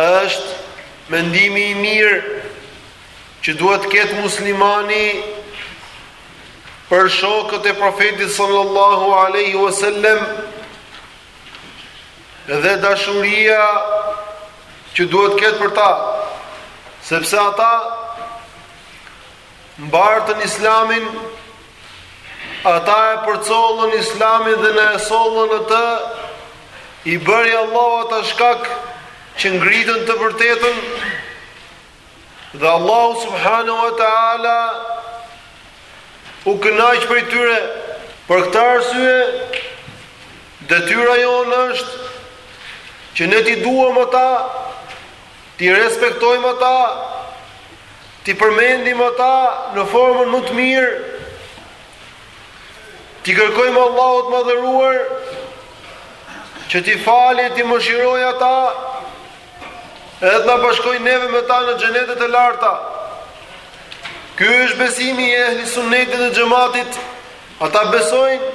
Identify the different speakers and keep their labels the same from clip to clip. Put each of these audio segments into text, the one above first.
Speaker 1: Është mendimi i mirë që duhet të ketë muslimani për shokët e profetit sallallahu alaihi wasallam dhe dashuria që duhet të ketë për ta, sepse ata Mbartën Islamin, ata e përcollën Islamin dhe na e sollën atë, i bëri Allahu ata shkak që ngritën të vërtetën dhe Allahu subhanahu wa taala u kënaq prej tyre. Për këtë arsye, detyra jonë është që ne t'i duam ata T'i respektojmë ata, t'i përmendim ata në formën më të mirë, t'i kërkojmë Allahut të madhëruar, që t'i fali, t'i mëshiroj ata, edhe t'na bashkoj neve me ta në xhenetet e larta. Ky është besimi i ehli sunnetit dhe xhematit, ata besojnë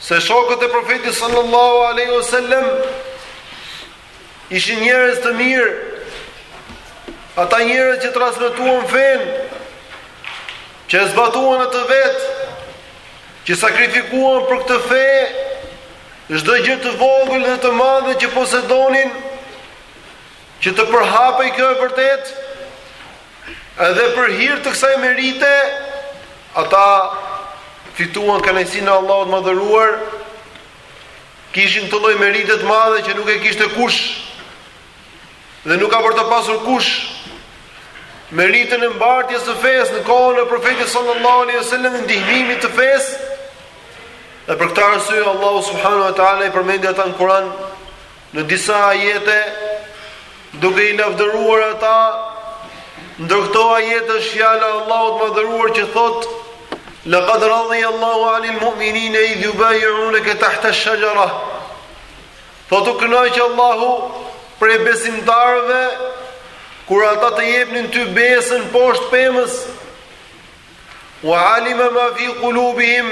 Speaker 1: se shokët e profetit sallallahu aleyhu sallem, Ishin njerëz të mirë. Ata njerëz që transmetuan fenë, që e zbatuan atë vetë, që sakrifikuan për këtë fe çdo gjë të vogël dhe të madhe që posedonin, që të përhapej kjo e vërtetë, edhe për hir të kësaj merite, ata fituan kënaqësinë e Allahut madhëruar, Kishin këtë lloj merite të madhe që nuk e kishte kush dhe nuk ka për ta pasur kush meritën e mbartjes së fesë në kohën e profetit sallallahu alaihi wasallam dhe ndihmimit të fesë. Dhe për këtë arsye Allahu subhanahu wa taala i përmendi ata në Kur'an në disa ajete Duke i lavdëruar ata, ndër këto ajet është fjala e Allahut të madhëruar që thotë: "Laqad radiya Allahu 'anil mu'minina idh yubay'unaka tahta ash-shajara." Thotë u kënaq Allahu prej besimtarëve kur ata të jepnin ty besën poshtë pemës. Wa alima ma fi qulubihim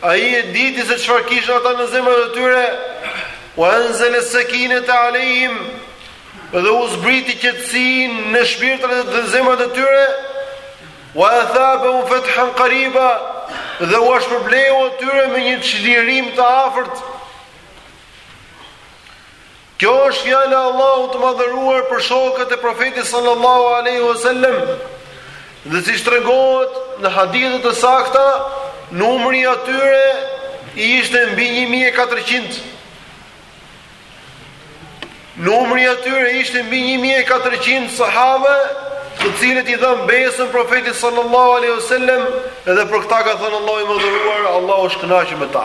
Speaker 1: Ai e diti se çfarë kishin ata në zemrat e tyre. Wa anzal as-sakinata alehim dhe u zbriti qetësinë në shpirtrat dhe zemrat e tyre. Wa athabahum fathan qariba dhe ua shpërbleu atyre me një çlirim të afërt. Kjo është fjala e Allahut të Madhëruar për shokët e Profetit sallallahu alaihi wasallam. Dhe siç tregohet në hadithe të sakta, numri i atyre ishte mbi 1400. Numri i atyre ishte mbi 1400 sahabe, të cilët i dhanë besën profetit sallallahu alaihi wasallam dhe për këtë ka thënë Allahu i madhëruar, Allahu është kënaqur me ta.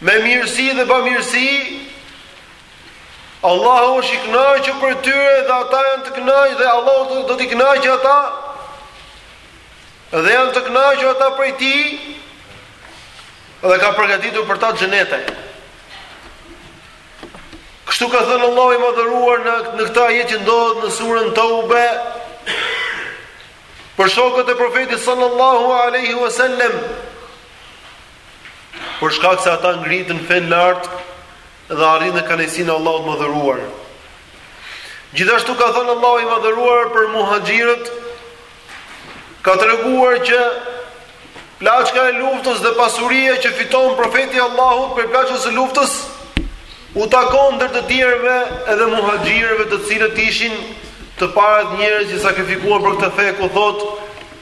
Speaker 1: Me mirësi dhe bamirësi, Allahu është i kënaqur për tyre dhe ata janë të kënaqur dhe Allahu do t'i kënaqë ata. Dhe janë të kënaqur ata prej tij dhe ka përgatitur për ta xhenete. Kështu ka thënë Allahu i madhëruar në në këtë ajet që ndodhet në surën Taube për shokët e profetit sallallahu alaihi wasallam. për shkak se ata ngritën fenë lart dhe arritën kënaqësinë e Allahut të madhëruar. Gjithashtu ka thënë Allahu i madhëruar për muhaxhirët ka treguar që plaçka e luftës dhe pasuria që fiton profeti i Allahut prej plaçkës së luftës u takon ndër të tjerëve edhe muhaxhirëve të cilët ishin të parët njerëz që sakrifikuan për këtë fe ku thotë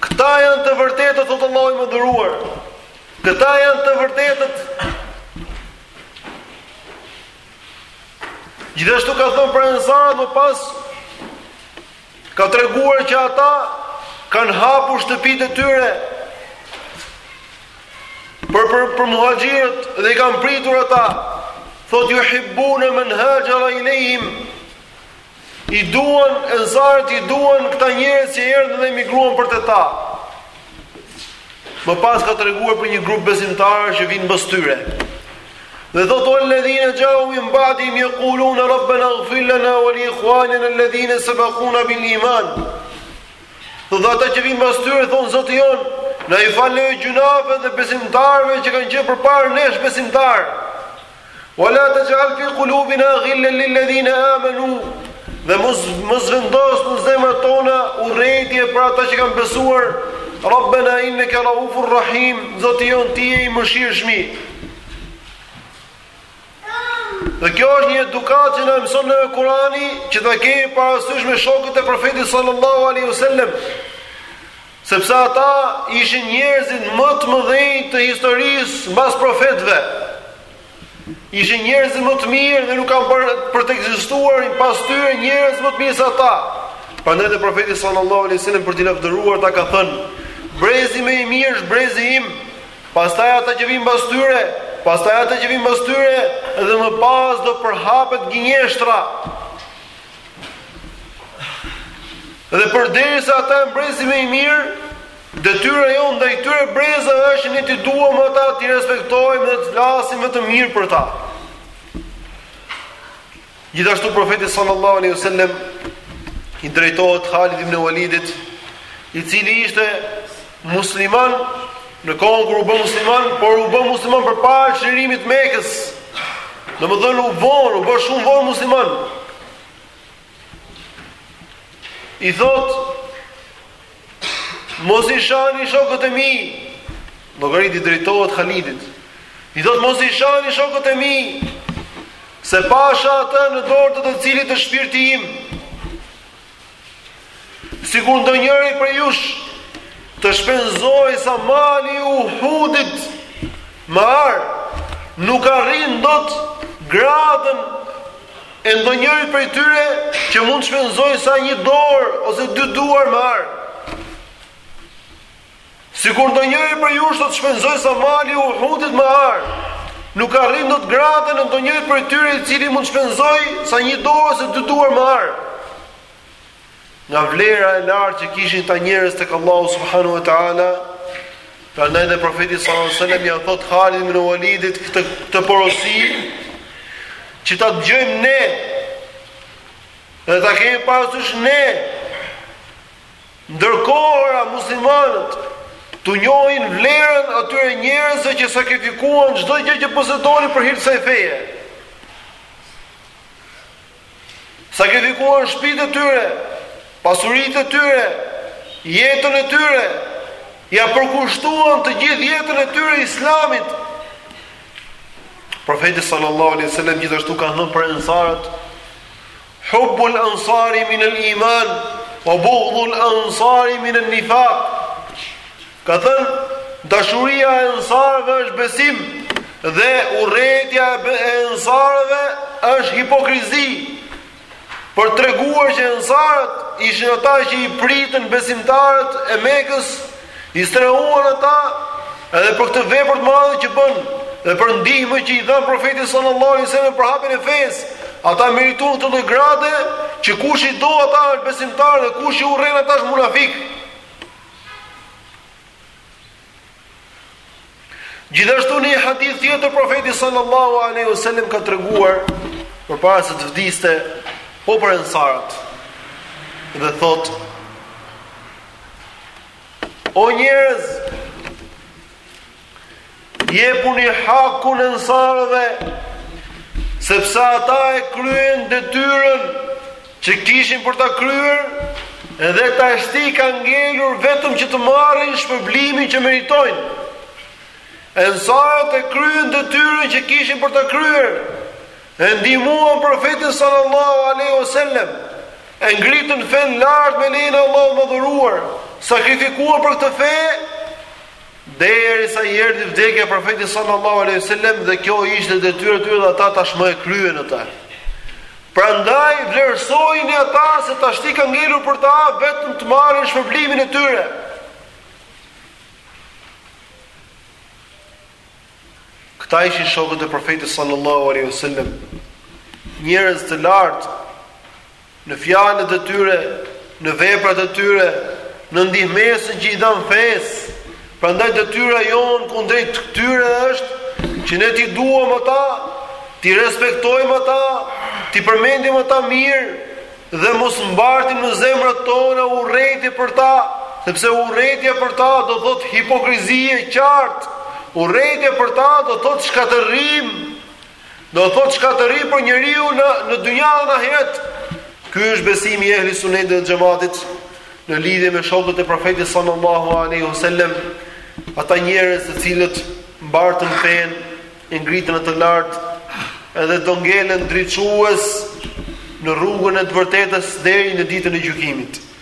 Speaker 1: Këta janë të vërtetët, thotë Allahu i madhëruar. Këta janë të vërtetët. Gjithashtu ka thënë për ensarët më pas ka treguar që ata kanë hapur shtëpitë e tyre për për për muhaxhirët dhe i kanë pritur ata. Thotë yuhibbuna man hajara ilayhim. I duan, ensarët i duan këta njerëz që erdhën dhe emigruan për te ta. Më pas ka treguar për një grup besimtarë që vinë mbas tyre. Dhe thotë walladhina jau min ba'dihim yaqulun rabbana ighfir lana wa li ikhwanina alladhina sabaquna bil iman. Thotë ata që vinë mbas tyre thonë Zoti jonë, na i fal gjynahet dhe besimtarëve që kanë qenë përpara nesh besimtarë. Wa la taj'al fi qulubina ghillan lil ladhina amanu. Dhe mos mos vendos në zemrat tona urrejtje për ata që kanë besuar. Rabbana innaka raufur rahim. Zoti jonë ti je i mëshirshëm. Dhe kjo është një edukatë që na mëson ne Kurani, që ta kemi parasysh me shokët e profetit sallallahu alaihi wasallam. Sepse ata ishin njerëzit më të mëdhenj të historisë mbas profetëve. Ishin njerëzit më të mirë dhe nuk kanë për, për të ekzistuar pas tyre njerëz më të mirë se ata. Prandaj dhe profeti sallallahu alaihi wasallam për t'i lavdëruar ata ka thënë: "Brezi më i mirë është brezi im, pastaj ata që vijnë mbas tyre, pastaj ata që vijnë mbas tyre dhe më pas do përhapet gënjeshtra." Dhe përderisa ata janë brezi më i mirë, detyra jonë ndaj këtyre brezave është ne t'i duam ata, t'i respektojmë dhe të flasim vetëm mirë për ta. Gjithashtu profeti sallallahu alaihi wasallam i drejtohet Halid ibn Walidit, i cili ishte Musliman në kohën kur u bë musliman, por u bë musliman përpara çlirimit të Mekës. Domethënë u vonë, u bë shumë vonë musliman. I thot Mos i shani shokët e mi. Llogarit, i drejtohet Halidit. I thot mos i shani shokët e mi. Se pasha atë në dorë të të cilit është shpirti im. Sikur ndonjëri prej jush të shpenzojë sa mali i Uhudit me ar, nuk arrin dot gradën e ndonjërit prej tyre që mund të shpenzojë sa një dorë ose dy duar me ar. Sikur ndonjëri prej jush të shpenzojë sa mali i Uhudit me ar, nuk arrin dot gradën e ndonjërit prej tyre i cili mund të shpenzojë sa një dorë ose dy duar me ar. Nga vlera e lartë që kishin këta njerëz tek Allahu subhanahu wa taala, prandaj dhe profeti sallallahu alajhi wasallam ia thot Halid ibn Walidit këtë këtë porosi që ta dëgjojmë ne. Dhe ta kemi parasysh ne Ndër kohëra muslimanët t'u njohin vlerën atyre njerëzve që sakrifikuan çdo gjë që posedonin për hir të kësaj feje. Sakrifikuan shtëpitë e tyre, pasuritë e tyre, jetën e tyre, ia përkushtuan të gjithë jetën e tyre islamit. Profeti sallallahu alaihi wasallam gjithashtu ka thënë për ensarët, Hubbul ansari min al iman wa bughdul ansari min an nifaq. Ka thën dashuria e ensarëve është besim dhe urrejtja e ensarëve është hipokrizi. Për të treguar që ensarët ishin ata që i pritën besimtarët e Mekës, I strehuan ata edhe për këtë vepër të madhe që bënë dhe për ndihmën që i dhanë profetit sallallahu alaihi wasallam për hapjen e fesë. Ata merituan këtë gradë që kush i do ata është besimtar dhe kush i urren ata është munafik. Gjithashtu në një hadith tjetër profeti sallallahu alaihi wasallam ka treguar përpara se të vdiste po për ensarët dhe thotë O njerëz jepuni hakun e ensarëve sepse ata e kryen detyrën që kishin për ta kryer dhe tashti ka ngelur vetëm që të marrin shpërblimin që meritojnë. Ensarët e kryen detyrën që kishin për ta kryer. E ndihmuan profetin sallallahu alaihi wasallam. E ngritën fenë lart me lejen e Allahut të madhëruar, sakrifikuan për këtë fe Derisa i erdhi vdekja e Profetit sallallahu alaihi wasallam dhe kjo ishte detyra e tyre dhe ata tashmë e kryen atë. Prandaj vlerësojini ata se tashti ka ngelur për ta vetëm të marrin shpërblimin e tyre. Këta ishin shokët e profetit sallallahu alaihi wasallam. Njerëz të lartë në fjalët e tyre, në veprat e tyre, në ndihmesën që i dhanë fesë. Prandaj detyra jonë kundrejt këtyre është që ne t'i duam ata, t'i respektojmë ata, t'i përmendim ata mirë dhe mos mbartim në zemrat tona urrejtje për ta, sepse urrejtja për ta do thotë hipokrizi e qartë. Urrejtja për ta do thotë shkatërrim Do thotë shkatërrim për njeriun në dynja dhe në ahiret. Ky është besimi i ehli sunnetit dhe xhematit në lidhje me shokët e profetit sallallahu alaihi wasallam, ata njerëz të cilët mbartën fenë, e ngritën atë lart, edhe do ngelen drejtues në rrugën e të vërtetës deri në ditën e gjykimit.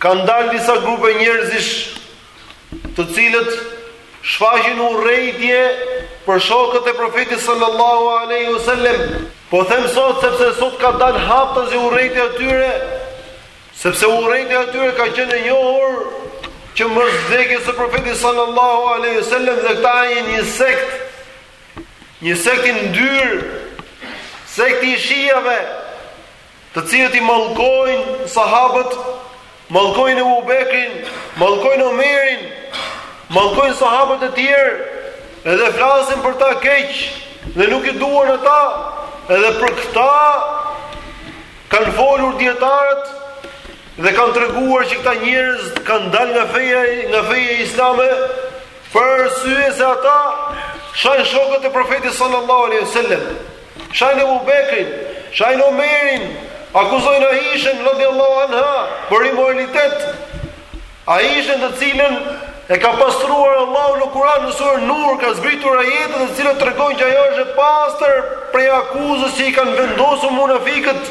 Speaker 1: Kanë dalë disa grupe njerëzish të cilët shfaqin urrejtje për shokët e Profetit sallallahu alaihi wasallam. Po them sot sepse sot ka dalë haptazi urrejtja e tyre, sepse urrejtja e tyre ka qenë e njohur që mbas vdekjes së Profetit sallallahu alaihi wasallam dhe këta janë një sekt, një sekt i ndyrë, sekt i shiave. të cilët i mallkojnë sahabët, mallkojnë Ebu Bekrin, mallkojnë Omerin, mallkojnë sahabët e tjerë, edhe flasin për ta keq dhe nuk i duan ata, edhe për këta kanë folur dietarët dhe kanë treguar që këta njerëz kanë dalë nga feja nga feje islame për arsye se ata shajnë shokët e profetit sallallahu alaihi wasallam. Shajnë Ebu Bekrin, shajnë Omerin, akuzojnë Aishën radijallahu anha për imoralitet. Aishën të cilën e ka pastruar Allahu në Kur'an në surën Nur, ka zbritur ajete të cilat tregojnë që ajo është e pastër prej akuzës që i kanë vendosur munafikët.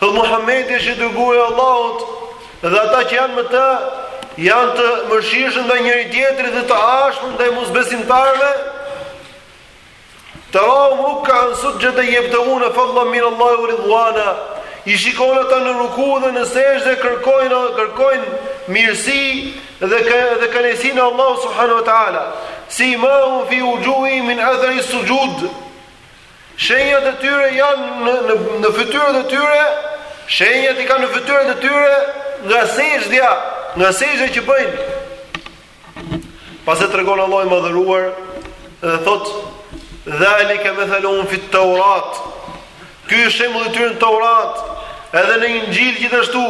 Speaker 1: Thot Muhamedi është i dërguar i Allahut dhe ata që janë me të janë të mëshirshëm ndaj njëri tjetrit dhe të ashpër ndaj mosbesimtarëve. Tarahum rukka'an sujjadan yabtaghuna fadlan min Allahi wa ridwana, i shikon ata në ruku dhe në sexhde kërkojnë, kërkojnë mirësi dhe, kë, dhe kënaqësinë e Allahut subhanahu wa ta'ala, simahum fi wujuhihim min athari sujud, Shenjat e tyre janë në në në fytyrat e tyre, shenjat i kanë në fytyrat e tyre nga sexhdja, nga sexhdja që bëjnë. Pasi tregon Allahu i madhëruar dhe thot dhalika mathaluhum fi tawrat. Ky është shembulli i tyre në Taurat, edhe në Inxhil gjithashtu.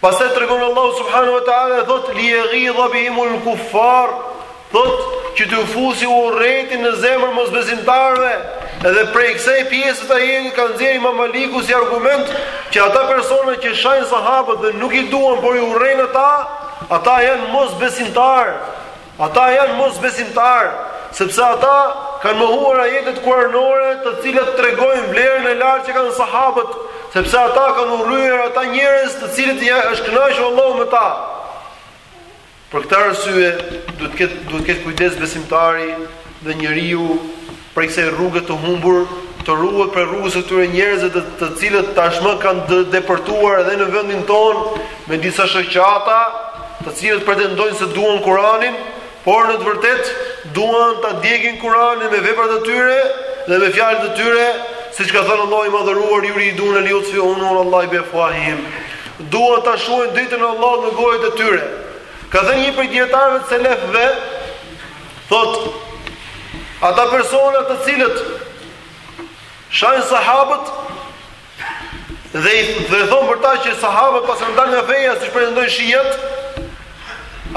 Speaker 1: Pastaj tregon Allahu subhanahu wa taala dhe thotë li yaghidha bihimul kuffar, thotë që t'u fusi urrejtje në zemër mosbesimtarëve. Edhe prej kësaj pjese të ajetit ka nxjerrë Imam Maliku si argument që ata persona që shajnë sahabët dhe nuk i duan por i urrejnë ata, ata janë mosbesimtarë. Ata janë mosbesimtarë, sepse ata kanë mohuar ajetet kuranore të cilat tregojnë vlerën e lartë që kanë sahabët, sepse ata kanë urryer ata njerëz të cilët ja është kënaqur Allahu me ta. Për këtë arsye, duhet të ketë duhet të ketë kujdes besimtari dhe njeriu prej kësaj rruge të humbur, të ruhet prej rrugës së këtyre njerëzve të, të cilët tashmë kanë depërtuar edhe në vendin tonë me disa shoqata, të cilat pretendojnë se duan Kur'anin, por në të vërtetë duan ta djegin Kur'anin me veprat e tyre dhe me fjalët e tyre, siç ka thënë Allahu i madhëruar yuriduna li yutfi'u nurallahi bi afwahihim. Duan ta shuajnë dritën e Allahut me gojët e tyre. Ka thënë një prej dietarëve të selefëve, Thot, ata persona të cilët shajnë sahabët dhe dhe thonë për ta që sahabët pas kanë dalë nga feja siç pretendojnë shiat,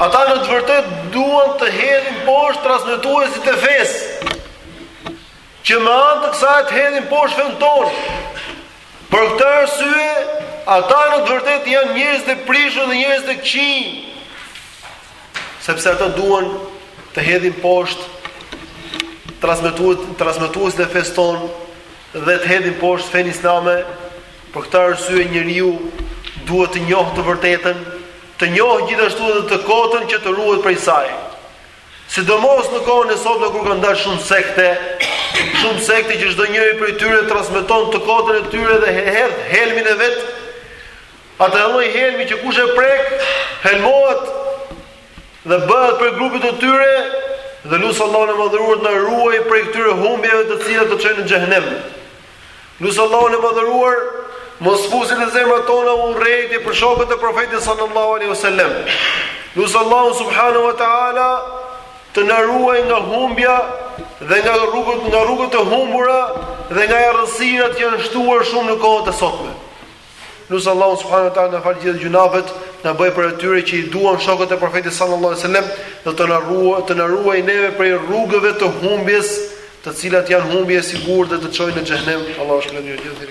Speaker 1: ata në të vërtetë duan të hedhin poshtë transmetuesit e fesë. që me anë të kësaj të hedhin poshtë fenë tonë. Për këtë arsye, ata në të vërtetë janë njerëz të prishur dhe njerëz të këqij, sepse ata duan të hedhin poshtë transmetues transmetuesit e fesë tonë dhe të hedhin poshtë fenë islame për këtë arsye njeriu duhet të njohë të vërtetën, të njohë gjithashtu edhe të kotën që të ruhet prej saj. Sidomos në kohën e sotme kur kanë dalë shumë sekte, shumë sekte që çdo njëri prej tyre transmeton të kotën e tyre dhe he hedh helmin e vet. Atë lloj helmi që kush e prek, helmohet dhe bëhet prej grupit të tyre dhe lus Allahun e madhëruar të na ruaj prej këtyre humbjeve të cilat të çojnë në xhehenem. Lus Allahun e madhëruar, mos fusë në zemrat tona urrejtje për shokët e profetit sallallahu alaihi wasallam. Lus Allahun subhanahu wa ta'ala të na ruaj nga humbja dhe nga rrugët, nga rrugët e humbura dhe nga errësirat që janë shtuar shumë në kohët e sotme. Lus Allahun subhanahu wa taala na fal gjithë gjynahet, na bëj prej atyre që i duan shokët e Profetit sallallahu alaihi wasallam dhe të na ruaj të na ruaj neve prej rrugëve të humbjes, të cilat janë humbje e sigurt dhe të çojnë në xhehenem. Allahu shpëton ju gjithë.